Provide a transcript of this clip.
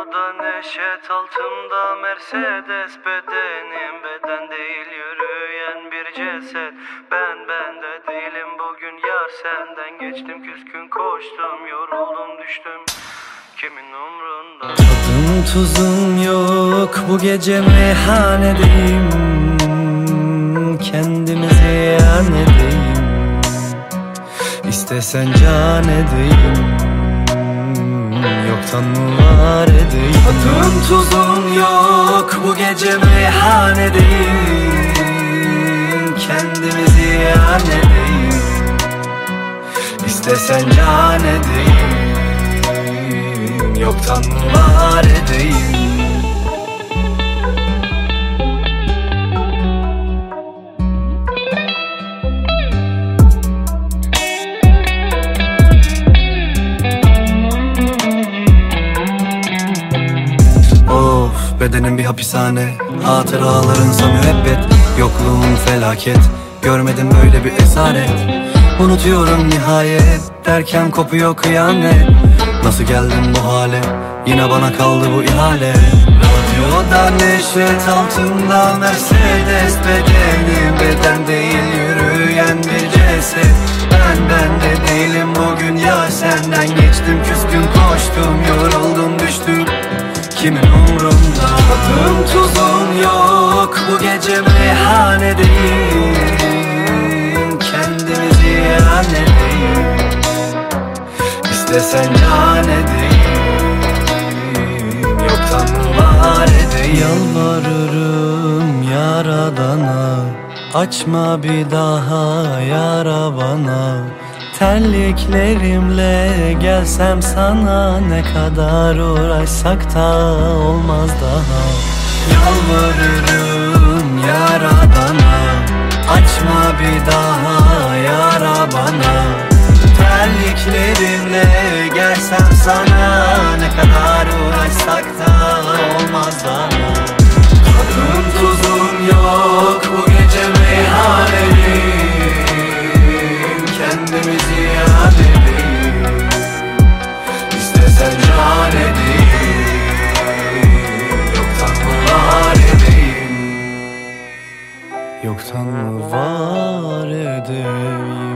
Radyoda neşet altımda Mercedes bedenim. Beden değil yürüyen bir ceset. Ben bende değilim bugün yar senden. Geçtim küskün koştum yoruldum düştüm. Kimin umrunda? Tadım tuzum yok bu gece meyhanedeyim. Kendimi ziyan edeyim. İstesen can edeyim Var edeyim Tadım tuzum yok bu gece meyhanedeyim Kendimi ziyan edeyim İstesen can edeyim Yoktan mı bedenim bir hapishane. Hatıralarınsa müebbet Yokluğun felaket. Görmedim böyle bir esaret. Unutuyorum nihayet Derken kopuyor kıyamet. Nasıl geldim bu hale? Yine bana kaldı bu ihale. Radyoda neşet altında Mercedes Kimin umrunda? Tadım tuzum yok Bu gece meyhanedeyim Kendimi ziyan edeyim İstesen can edeyim Yoktan var edeyim Yalvarırım yaradana. Açma bir daha yara bana Terliklerimle gelsem sana Ne kadar uğraşsak da olmaz daha. Yalvarırım yaradana Açma bir daha yara bana. Terliklerimle gelsem sana Ne kadar uğraşsak da olmaz daha. Yoktan var edeyim